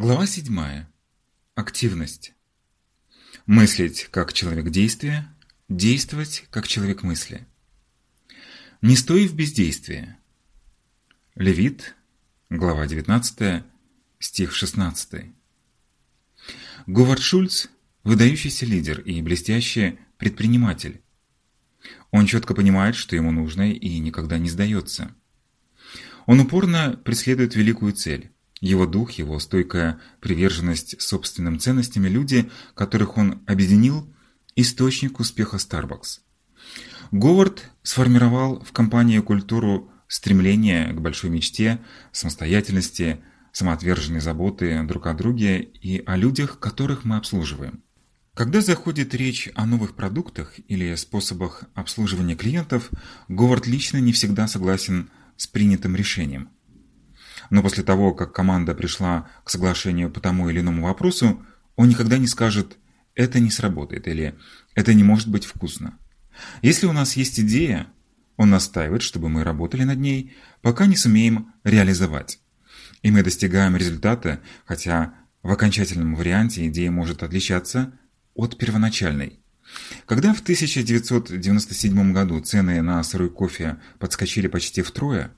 Глава 7. Активность. Мыслить как человек действия, действовать как человек мысли. Не стой в бездействии. Левит, глава 19, стих 16. Говард Шульц – выдающийся лидер и блестящий предприниматель. Он четко понимает, что ему нужно и никогда не сдается. Он упорно преследует великую цель его дух, его стойкая приверженность собственным ценностям и люди, которых он объединил, источник успеха Starbucks. Говард сформировал в компании культуру стремления к большой мечте, самостоятельности, самоотверженной заботы друг о друге и о людях, которых мы обслуживаем. Когда заходит речь о новых продуктах или способах обслуживания клиентов, Говард лично не всегда согласен с принятым решением – но после того, как команда пришла к соглашению по тому или иному вопросу, он никогда не скажет «это не сработает» или «это не может быть вкусно». Если у нас есть идея, он настаивает, чтобы мы работали над ней, пока не сумеем реализовать. И мы достигаем результата, хотя в окончательном варианте идея может отличаться от первоначальной. Когда в 1997 году цены на сырой кофе подскочили почти втрое,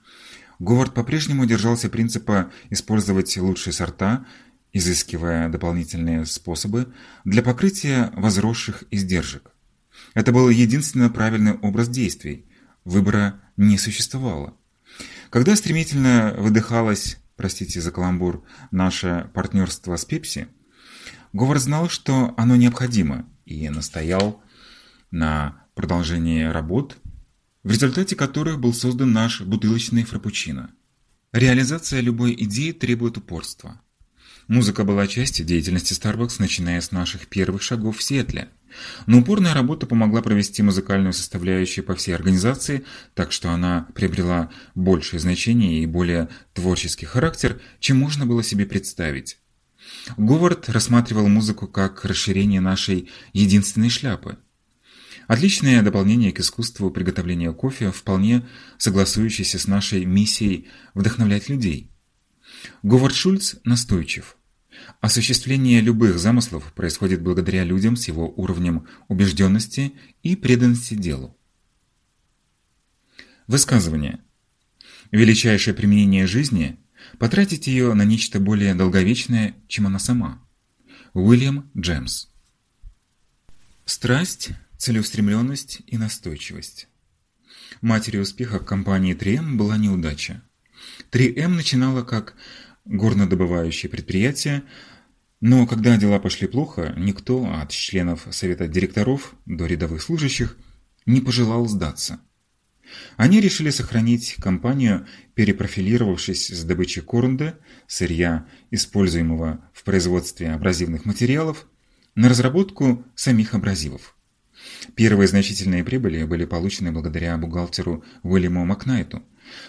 Говард по-прежнему держался принципа использовать лучшие сорта, изыскивая дополнительные способы для покрытия возросших издержек. Это был единственно правильный образ действий. Выбора не существовало. Когда стремительно выдыхалось, простите за каламбур, наше партнерство с Пепси, Говард знал, что оно необходимо, и настоял на продолжении работ в результате которых был создан наш бутылочный фрапучино. Реализация любой идеи требует упорства. Музыка была частью деятельности Starbucks, начиная с наших первых шагов в Сиэтле. Но упорная работа помогла провести музыкальную составляющую по всей организации, так что она приобрела большее значение и более творческий характер, чем можно было себе представить. Говард рассматривал музыку как расширение нашей единственной шляпы – Отличное дополнение к искусству приготовления кофе, вполне согласующееся с нашей миссией вдохновлять людей. Говард Шульц настойчив. Осуществление любых замыслов происходит благодаря людям с его уровнем убежденности и преданности делу. Высказывание. Величайшее применение жизни – потратить ее на нечто более долговечное, чем она сама. Уильям Джемс. Страсть целеустремленность и настойчивость. Матерью успеха компании 3М была неудача. 3М начинала как горнодобывающее предприятие, но когда дела пошли плохо, никто от членов совета директоров до рядовых служащих не пожелал сдаться. Они решили сохранить компанию, перепрофилировавшись с добычей корунда, сырья, используемого в производстве абразивных материалов, на разработку самих абразивов. Первые значительные прибыли были получены благодаря бухгалтеру Уильяму Макнайту,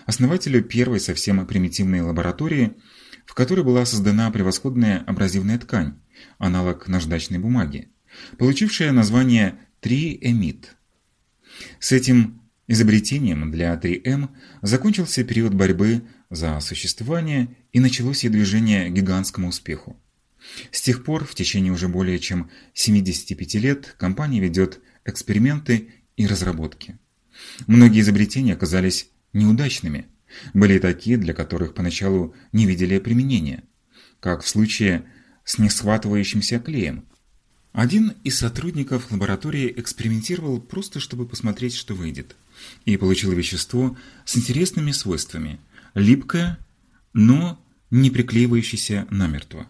основателю первой совсем примитивной лаборатории, в которой была создана превосходная абразивная ткань, аналог наждачной бумаги, получившая название 3-эмит. С этим изобретением для 3М закончился период борьбы за существование и началось и движение к гигантскому успеху. С тех пор, в течение уже более чем 75 лет, компания ведет эксперименты и разработки. Многие изобретения оказались неудачными. Были такие, для которых поначалу не видели применения, как в случае с несхватывающимся клеем. Один из сотрудников лаборатории экспериментировал просто, чтобы посмотреть, что выйдет, и получил вещество с интересными свойствами – липкое, но не приклеивающееся намертво.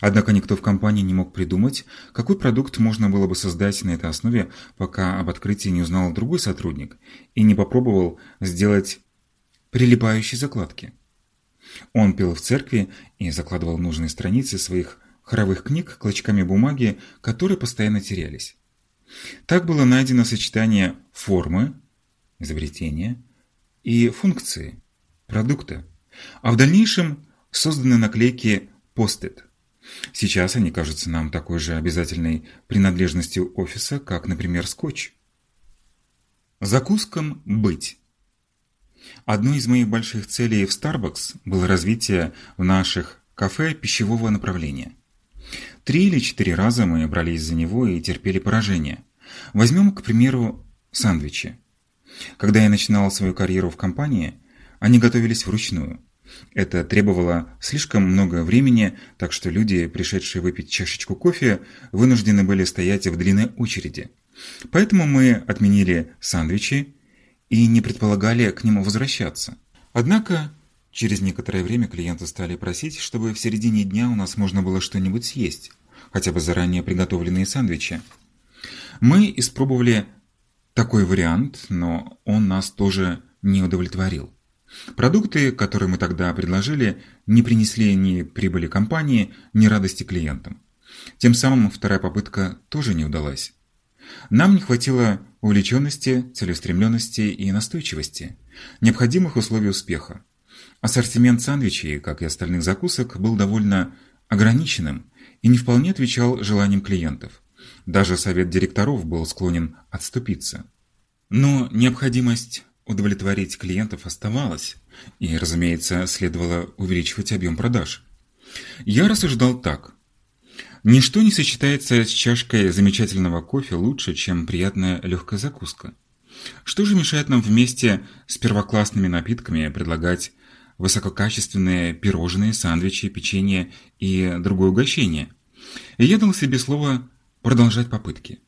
Однако никто в компании не мог придумать, какой продукт можно было бы создать на этой основе, пока об открытии не узнал другой сотрудник и не попробовал сделать прилипающие закладки. Он пел в церкви и закладывал нужные страницы своих хоровых книг клочками бумаги, которые постоянно терялись. Так было найдено сочетание формы, изобретения, и функции, продукта, а в дальнейшем созданы наклейки «Постит». Сейчас они кажутся нам такой же обязательной принадлежностью офиса, как, например, скотч. Закускам быть. Одной из моих больших целей в Starbucks было развитие в наших кафе пищевого направления. Три или четыре раза мы брались за него и терпели поражение. Возьмем, к примеру, сандвичи. Когда я начинал свою карьеру в компании, они готовились вручную. Это требовало слишком много времени, так что люди, пришедшие выпить чашечку кофе, вынуждены были стоять в длинной очереди. Поэтому мы отменили сандвичи и не предполагали к нему возвращаться. Однако, через некоторое время клиенты стали просить, чтобы в середине дня у нас можно было что-нибудь съесть, хотя бы заранее приготовленные сандвичи. Мы испробовали такой вариант, но он нас тоже не удовлетворил. Продукты, которые мы тогда предложили, не принесли ни прибыли компании, ни радости клиентам. Тем самым вторая попытка тоже не удалась. Нам не хватило увлеченности, целеустремленности и настойчивости, необходимых условий успеха. Ассортимент сандвичей, как и остальных закусок, был довольно ограниченным и не вполне отвечал желаниям клиентов. Даже совет директоров был склонен отступиться. Но необходимость удовлетворить клиентов оставалась, и, разумеется, следовало увеличивать объем продаж. Я рассуждал так. Ничто не сочетается с чашкой замечательного кофе лучше, чем приятная легкая закуска. Что же мешает нам вместе с первоклассными напитками предлагать высококачественные пирожные, сандвичи, печенье и другое угощение? И я дал себе слово продолжать попытки.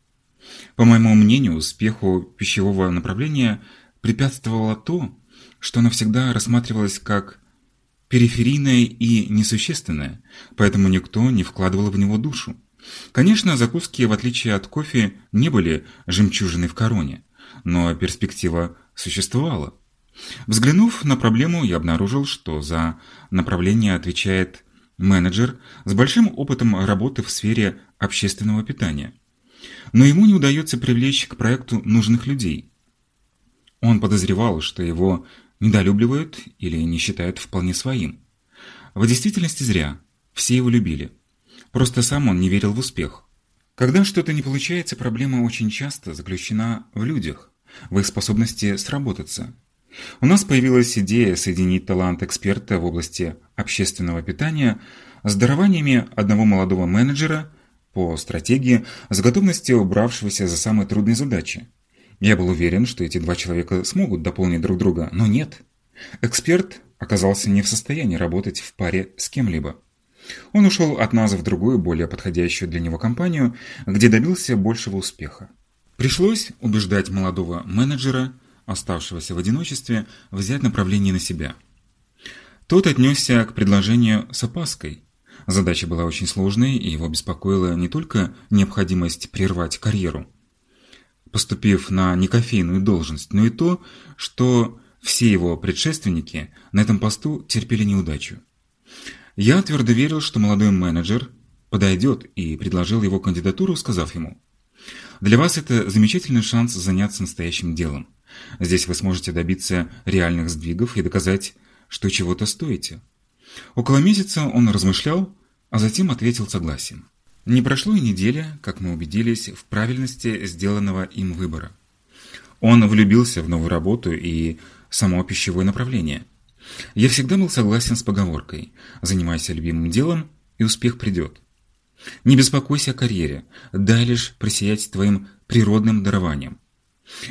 По моему мнению, успеху пищевого направления препятствовало то, что навсегда рассматривалось как периферийное и несущественное, поэтому никто не вкладывал в него душу. Конечно, закуски, в отличие от кофе, не были жемчужиной в короне, но перспектива существовала. Взглянув на проблему, я обнаружил, что за направление отвечает менеджер с большим опытом работы в сфере общественного питания. Но ему не удается привлечь к проекту нужных людей. Он подозревал, что его недолюбливают или не считают вполне своим. В действительности зря. Все его любили. Просто сам он не верил в успех. Когда что-то не получается, проблема очень часто заключена в людях, в их способности сработаться. У нас появилась идея соединить талант эксперта в области общественного питания с дарованиями одного молодого менеджера по стратегии с готовностью убравшегося за самые трудные задачи. Я был уверен, что эти два человека смогут дополнить друг друга, но нет. Эксперт оказался не в состоянии работать в паре с кем-либо. Он ушел от нас в другую, более подходящую для него компанию, где добился большего успеха. Пришлось убеждать молодого менеджера, оставшегося в одиночестве, взять направление на себя. Тот отнесся к предложению с опаской. Задача была очень сложной, и его беспокоила не только необходимость прервать карьеру – поступив на некофейную должность, но и то, что все его предшественники на этом посту терпели неудачу. Я твердо верил, что молодой менеджер подойдет и предложил его кандидатуру, сказав ему, «Для вас это замечательный шанс заняться настоящим делом. Здесь вы сможете добиться реальных сдвигов и доказать, что чего-то стоите». Около месяца он размышлял, а затем ответил согласием. Не прошло и недели, как мы убедились в правильности сделанного им выбора. Он влюбился в новую работу и само пищевое направление. Я всегда был согласен с поговоркой «Занимайся любимым делом, и успех придет». Не беспокойся о карьере, дай лишь просиять твоим природным дарованием.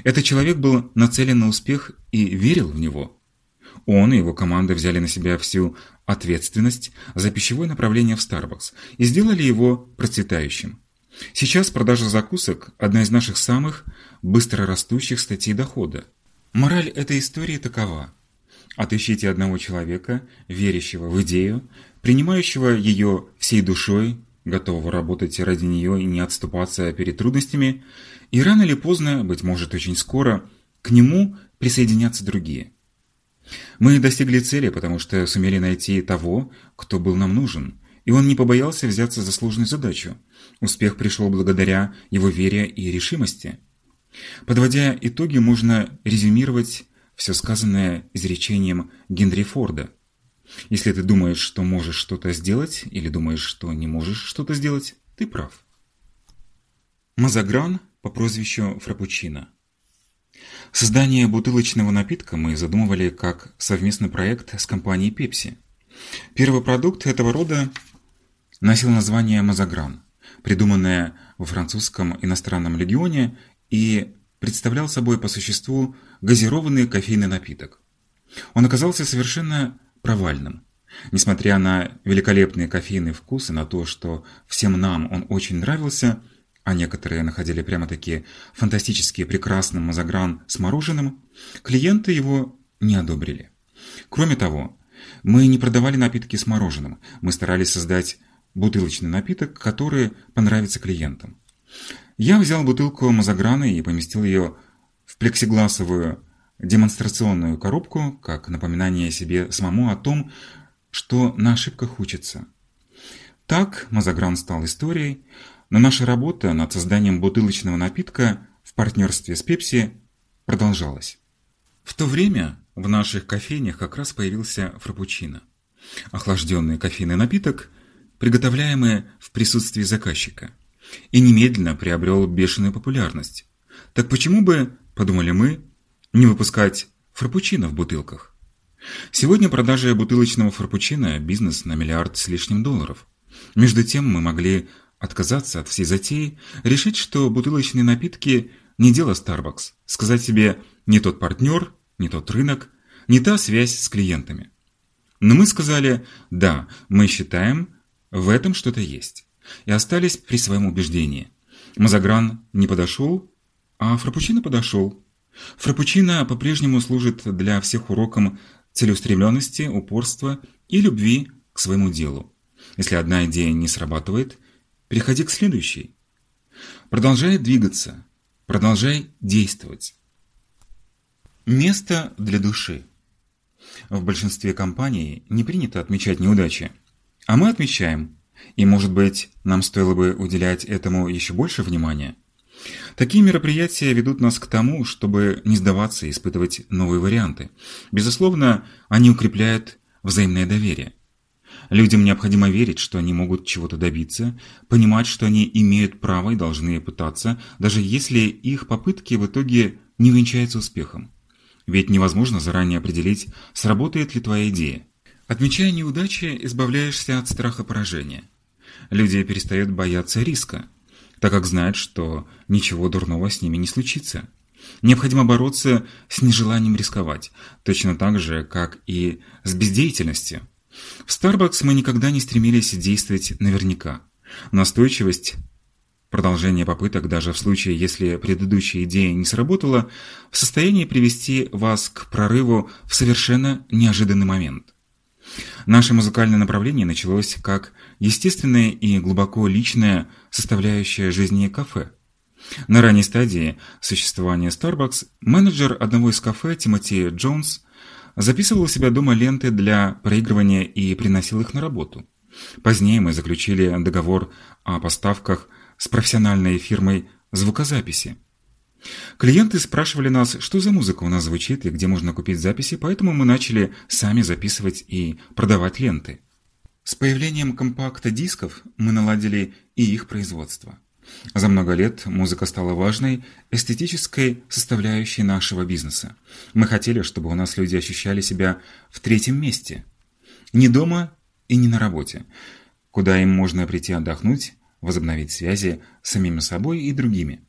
Этот человек был нацелен на успех и верил в него. Он и его команда взяли на себя всю ответственность за пищевое направление в Starbucks и сделали его процветающим. Сейчас продажа закусок – одна из наших самых быстро растущих статей дохода. Мораль этой истории такова. Отыщите одного человека, верящего в идею, принимающего ее всей душой, готового работать ради нее и не отступаться перед трудностями, и рано или поздно, быть может очень скоро, к нему присоединятся другие – мы достигли цели, потому что сумели найти того, кто был нам нужен, и он не побоялся взяться за сложную задачу. Успех пришел благодаря его вере и решимости. Подводя итоги, можно резюмировать все сказанное изречением Генри Форда. Если ты думаешь, что можешь что-то сделать, или думаешь, что не можешь что-то сделать, ты прав. Мазагран по прозвищу Фрапучино Создание бутылочного напитка мы задумывали как совместный проект с компанией Pepsi. Первый продукт этого рода носил название «Мазагран», придуманное во французском иностранном легионе и представлял собой по существу газированный кофейный напиток. Он оказался совершенно провальным. Несмотря на великолепный кофейный вкус и на то, что всем нам он очень нравился, а некоторые находили прямо-таки фантастически прекрасным мазагран с мороженым, клиенты его не одобрили. Кроме того, мы не продавали напитки с мороженым, мы старались создать бутылочный напиток, который понравится клиентам. Я взял бутылку мазаграна и поместил ее в плексигласовую демонстрационную коробку, как напоминание себе самому о том, что на ошибках учатся. Так Мазагран стал историей, но наша работа над созданием бутылочного напитка в партнерстве с Пепси продолжалась. В то время в наших кофейнях как раз появился фрапучино. Охлажденный кофейный напиток, приготовляемый в присутствии заказчика, и немедленно приобрел бешеную популярность. Так почему бы, подумали мы, не выпускать фрапучино в бутылках? Сегодня продажа бутылочного фрапучино – бизнес на миллиард с лишним долларов. Между тем мы могли отказаться от всей затеи, решить, что бутылочные напитки – не дело Starbucks, сказать себе «не тот партнер», «не тот рынок», «не та связь с клиентами». Но мы сказали «да, мы считаем, в этом что-то есть» и остались при своем убеждении. Мазагран не подошел, а Фрапучино подошел. Фрапучино по-прежнему служит для всех уроком целеустремленности, упорства и любви к своему делу. Если одна идея не срабатывает, переходи к следующей. Продолжай двигаться, продолжай действовать. Место для души. В большинстве компаний не принято отмечать неудачи, а мы отмечаем, и, может быть, нам стоило бы уделять этому еще больше внимания – Такие мероприятия ведут нас к тому, чтобы не сдаваться и испытывать новые варианты. Безусловно, они укрепляют взаимное доверие. Людям необходимо верить, что они могут чего-то добиться, понимать, что они имеют право и должны пытаться, даже если их попытки в итоге не венчаются успехом. Ведь невозможно заранее определить, сработает ли твоя идея. Отмечая неудачи, избавляешься от страха поражения. Люди перестают бояться риска так как знают, что ничего дурного с ними не случится. Необходимо бороться с нежеланием рисковать, точно так же, как и с бездеятельностью. В Starbucks мы никогда не стремились действовать наверняка. Настойчивость, продолжение попыток даже в случае, если предыдущая идея не сработала, в состоянии привести вас к прорыву в совершенно неожиданный момент. Наше музыкальное направление началось как естественная и глубоко личная составляющая жизни кафе. На ранней стадии существования Starbucks менеджер одного из кафе Тимоти Джонс записывал у себя дома ленты для проигрывания и приносил их на работу. Позднее мы заключили договор о поставках с профессиональной фирмой звукозаписи. Клиенты спрашивали нас, что за музыка у нас звучит и где можно купить записи, поэтому мы начали сами записывать и продавать ленты. С появлением компакта-дисков мы наладили и их производство. За много лет музыка стала важной эстетической составляющей нашего бизнеса. Мы хотели, чтобы у нас люди ощущали себя в третьем месте. Не дома и не на работе, куда им можно прийти отдохнуть, возобновить связи с самими собой и другими.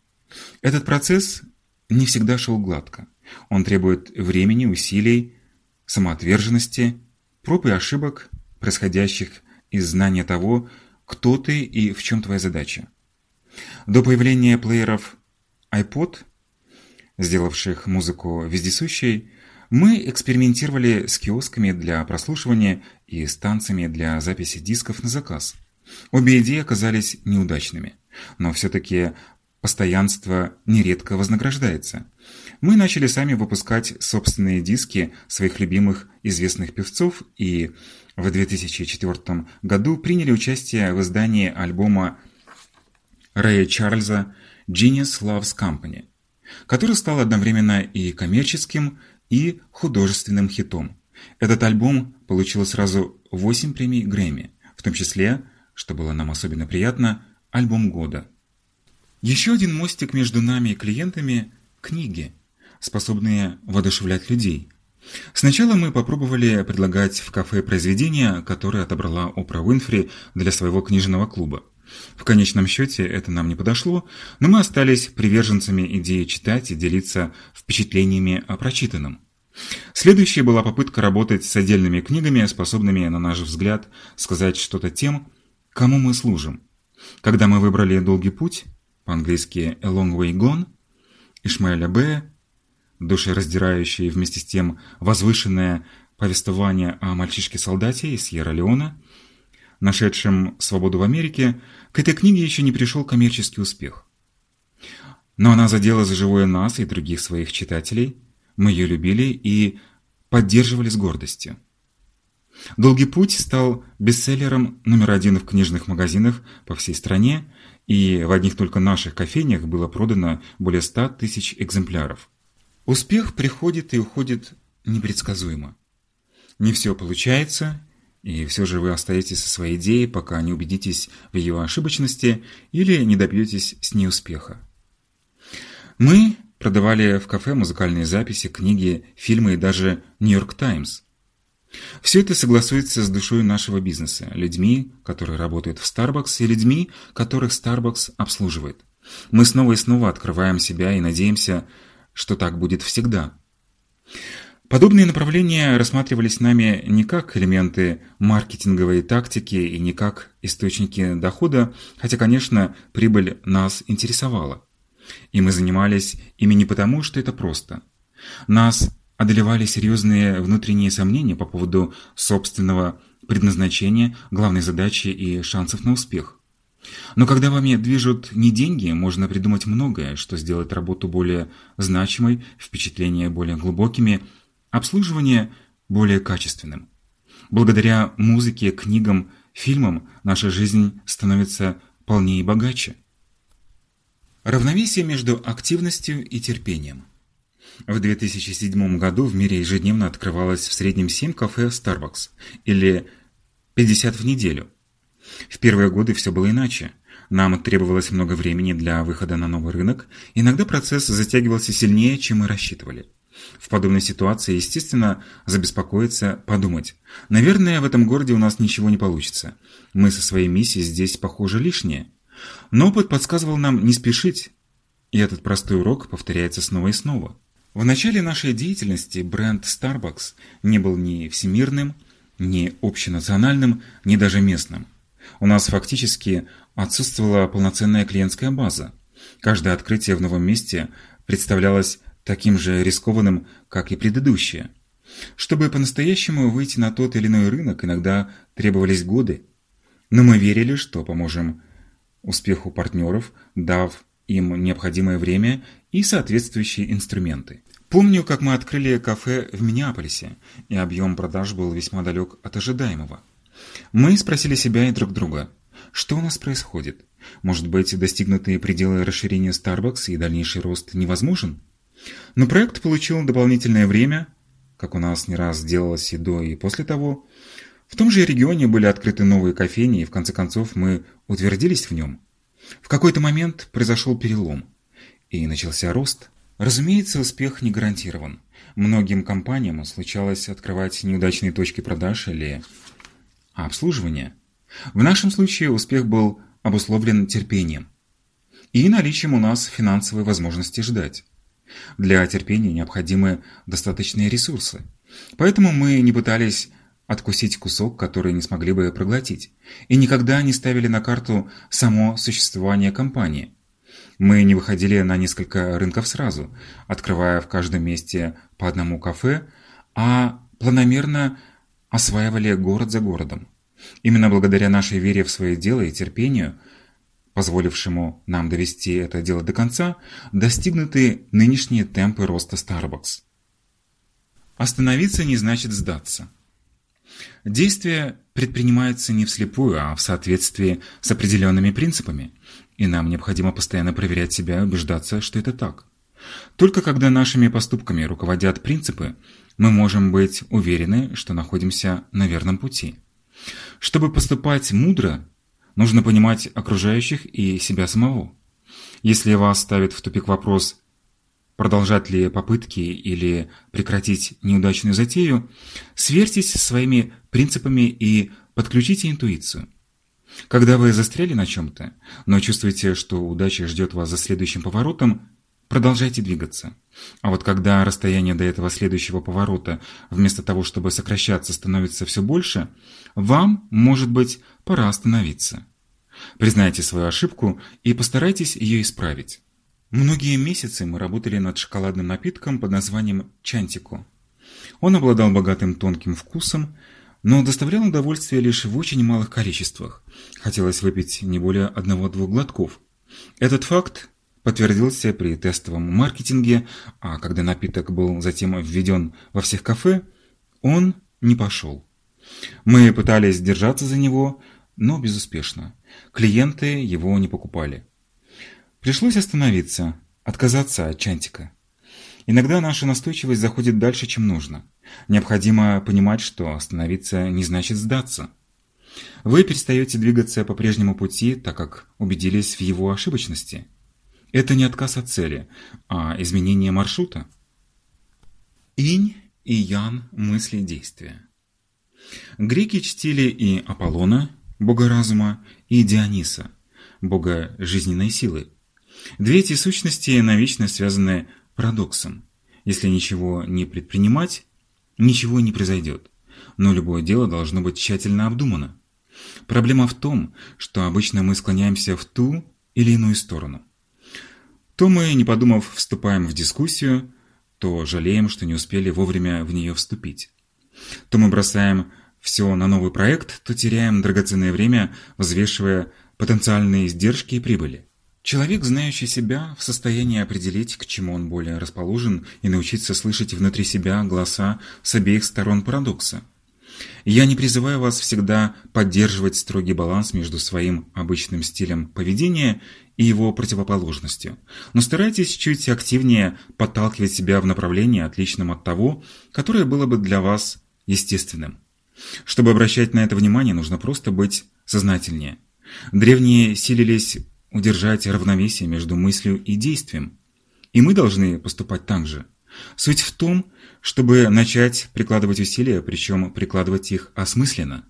Этот процесс не всегда шел гладко. Он требует времени, усилий, самоотверженности, проб и ошибок, происходящих из знания того, кто ты и в чем твоя задача. До появления плееров iPod, сделавших музыку вездесущей, мы экспериментировали с киосками для прослушивания и станциями для записи дисков на заказ. Обе идеи оказались неудачными, но все-таки Постоянство нередко вознаграждается. Мы начали сами выпускать собственные диски своих любимых известных певцов и в 2004 году приняли участие в издании альбома Рэя Чарльза «Genius Loves Company», который стал одновременно и коммерческим, и художественным хитом. Этот альбом получил сразу 8 премий Грэмми, в том числе, что было нам особенно приятно, альбом года – еще один мостик между нами и клиентами – книги, способные воодушевлять людей. Сначала мы попробовали предлагать в кафе произведения, которые отобрала Опра Уинфри для своего книжного клуба. В конечном счете это нам не подошло, но мы остались приверженцами идеи читать и делиться впечатлениями о прочитанном. Следующей была попытка работать с отдельными книгами, способными, на наш взгляд, сказать что-то тем, кому мы служим. Когда мы выбрали «Долгий путь», по-английски «A Long Way Gone», Ишмаэля Б., душераздирающее и вместе с тем возвышенное повествование о мальчишке-солдате из Сьерра-Леона, нашедшем свободу в Америке, к этой книге еще не пришел коммерческий успех. Но она задела за живое нас и других своих читателей, мы ее любили и поддерживали с гордостью. «Долгий путь» стал бестселлером номер один в книжных магазинах по всей стране, и в одних только наших кофейнях было продано более 100 тысяч экземпляров. Успех приходит и уходит непредсказуемо. Не все получается, и все же вы остаетесь со своей идеей, пока не убедитесь в ее ошибочности или не добьетесь с ней успеха. Мы продавали в кафе музыкальные записи, книги, фильмы и даже «Нью-Йорк Таймс». Все это согласуется с душой нашего бизнеса, людьми, которые работают в Starbucks, и людьми, которых Starbucks обслуживает. Мы снова и снова открываем себя и надеемся, что так будет всегда. Подобные направления рассматривались нами не как элементы маркетинговой тактики и не как источники дохода, хотя, конечно, прибыль нас интересовала. И мы занимались ими не потому, что это просто. Нас одолевали серьезные внутренние сомнения по поводу собственного предназначения, главной задачи и шансов на успех. Но когда вами движут не деньги, можно придумать многое, что сделает работу более значимой, впечатления более глубокими, обслуживание более качественным. Благодаря музыке, книгам, фильмам наша жизнь становится полнее и богаче. Равновесие между активностью и терпением. В 2007 году в мире ежедневно открывалось в среднем 7 кафе Starbucks, или 50 в неделю – в первые годы все было иначе. Нам требовалось много времени для выхода на новый рынок, иногда процесс затягивался сильнее, чем мы рассчитывали. В подобной ситуации, естественно, забеспокоиться, подумать. Наверное, в этом городе у нас ничего не получится. Мы со своей миссией здесь, похоже, лишние. Но опыт подсказывал нам не спешить. И этот простой урок повторяется снова и снова. В начале нашей деятельности бренд Starbucks не был ни всемирным, ни общенациональным, ни даже местным. У нас фактически отсутствовала полноценная клиентская база. Каждое открытие в новом месте представлялось таким же рискованным, как и предыдущее. Чтобы по-настоящему выйти на тот или иной рынок, иногда требовались годы. Но мы верили, что поможем успеху партнеров, дав им необходимое время и соответствующие инструменты. Помню, как мы открыли кафе в Миннеаполисе, и объем продаж был весьма далек от ожидаемого. Мы спросили себя и друг друга, что у нас происходит? Может быть, достигнутые пределы расширения Starbucks и дальнейший рост невозможен? Но проект получил дополнительное время, как у нас не раз делалось и до, и после того. В том же регионе были открыты новые кофейни, и в конце концов мы утвердились в нем. В какой-то момент произошел перелом, и начался рост. Разумеется, успех не гарантирован. Многим компаниям случалось открывать неудачные точки продаж или обслуживания. В нашем случае успех был обусловлен терпением и наличием у нас финансовой возможности ждать. Для терпения необходимы достаточные ресурсы, поэтому мы не пытались откусить кусок, который не смогли бы проглотить, и никогда не ставили на карту само существование компании. Мы не выходили на несколько рынков сразу, открывая в каждом месте по одному кафе, а планомерно осваивали город за городом. Именно благодаря нашей вере в свое дело и терпению, позволившему нам довести это дело до конца, достигнуты нынешние темпы роста Starbucks. Остановиться не значит сдаться. Действия предпринимаются не вслепую, а в соответствии с определенными принципами, и нам необходимо постоянно проверять себя и убеждаться, что это так. Только когда нашими поступками руководят принципы, мы можем быть уверены, что находимся на верном пути. Чтобы поступать мудро, нужно понимать окружающих и себя самого. Если вас ставит в тупик вопрос продолжать ли попытки или прекратить неудачную затею, сверьтесь со своими принципами и подключите интуицию. Когда вы застряли на чем-то, но чувствуете, что удача ждет вас за следующим поворотом, продолжайте двигаться. А вот когда расстояние до этого следующего поворота, вместо того, чтобы сокращаться, становится все больше, вам, может быть, пора остановиться. Признайте свою ошибку и постарайтесь ее исправить. Многие месяцы мы работали над шоколадным напитком под названием «Чантико». Он обладал богатым тонким вкусом, но доставлял удовольствие лишь в очень малых количествах. Хотелось выпить не более одного-двух глотков. Этот факт подтвердился при тестовом маркетинге, а когда напиток был затем введен во всех кафе, он не пошел. Мы пытались держаться за него, но безуспешно. Клиенты его не покупали. Пришлось остановиться, отказаться от чантика. Иногда наша настойчивость заходит дальше, чем нужно. Необходимо понимать, что остановиться не значит сдаться. Вы перестаете двигаться по прежнему пути, так как убедились в его ошибочности. Это не отказ от цели, а изменение маршрута. Инь и Ян мысли действия. Греки чтили и Аполлона, бога разума, и Диониса, бога жизненной силы. Две эти сущности навечно связаны парадоксом. Если ничего не предпринимать, ничего не произойдет. Но любое дело должно быть тщательно обдумано. Проблема в том, что обычно мы склоняемся в ту или иную сторону. То мы, не подумав, вступаем в дискуссию, то жалеем, что не успели вовремя в нее вступить. То мы бросаем все на новый проект, то теряем драгоценное время, взвешивая потенциальные издержки и прибыли. Человек, знающий себя, в состоянии определить, к чему он более расположен, и научиться слышать внутри себя голоса с обеих сторон парадокса. Я не призываю вас всегда поддерживать строгий баланс между своим обычным стилем поведения и его противоположностью, но старайтесь чуть активнее подталкивать себя в направлении, отличном от того, которое было бы для вас естественным. Чтобы обращать на это внимание, нужно просто быть сознательнее. Древние силились удержать равновесие между мыслью и действием. И мы должны поступать так же. Суть в том, чтобы начать прикладывать усилия, причем прикладывать их осмысленно.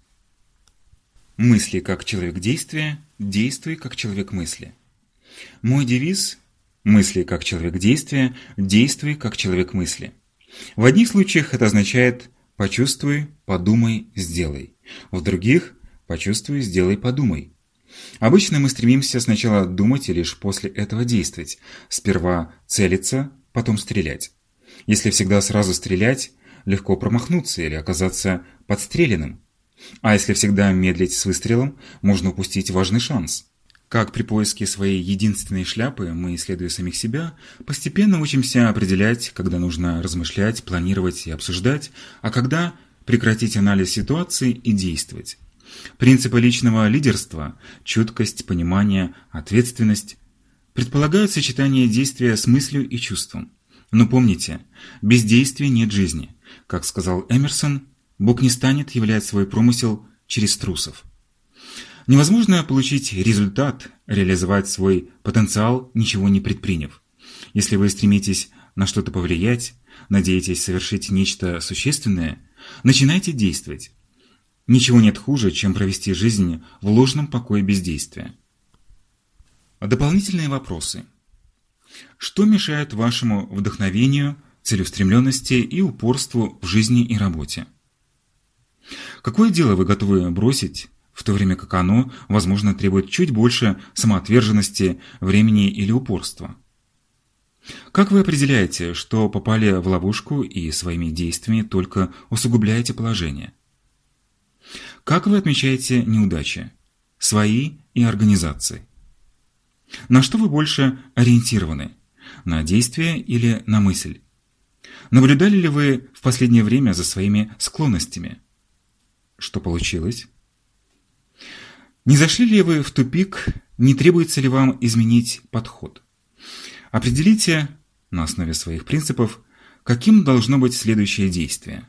Мысли как человек действия, действуй как человек мысли. Мой девиз – мысли как человек действия, действуй как человек мысли. В одних случаях это означает «почувствуй, подумай, сделай». В других – «почувствуй, сделай, подумай». Обычно мы стремимся сначала думать и лишь после этого действовать. Сперва целиться, потом стрелять. Если всегда сразу стрелять, легко промахнуться или оказаться подстреленным. А если всегда медлить с выстрелом, можно упустить важный шанс. Как при поиске своей единственной шляпы мы, исследуя самих себя, постепенно учимся определять, когда нужно размышлять, планировать и обсуждать, а когда прекратить анализ ситуации и действовать. Принципы личного лидерства – чуткость, понимание, ответственность – предполагают сочетание действия с мыслью и чувством. Но помните, без действия нет жизни. Как сказал Эмерсон, Бог не станет являть свой промысел через трусов. Невозможно получить результат, реализовать свой потенциал, ничего не предприняв. Если вы стремитесь на что-то повлиять, надеетесь совершить нечто существенное, начинайте действовать. Ничего нет хуже, чем провести жизнь в ложном покое бездействия. Дополнительные вопросы. Что мешает вашему вдохновению, целеустремленности и упорству в жизни и работе? Какое дело вы готовы бросить, в то время как оно, возможно, требует чуть больше самоотверженности, времени или упорства? Как вы определяете, что попали в ловушку и своими действиями только усугубляете положение? Как вы отмечаете неудачи? Свои и организации. На что вы больше ориентированы? На действие или на мысль? Наблюдали ли вы в последнее время за своими склонностями? Что получилось? Не зашли ли вы в тупик, не требуется ли вам изменить подход? Определите на основе своих принципов, каким должно быть следующее действие.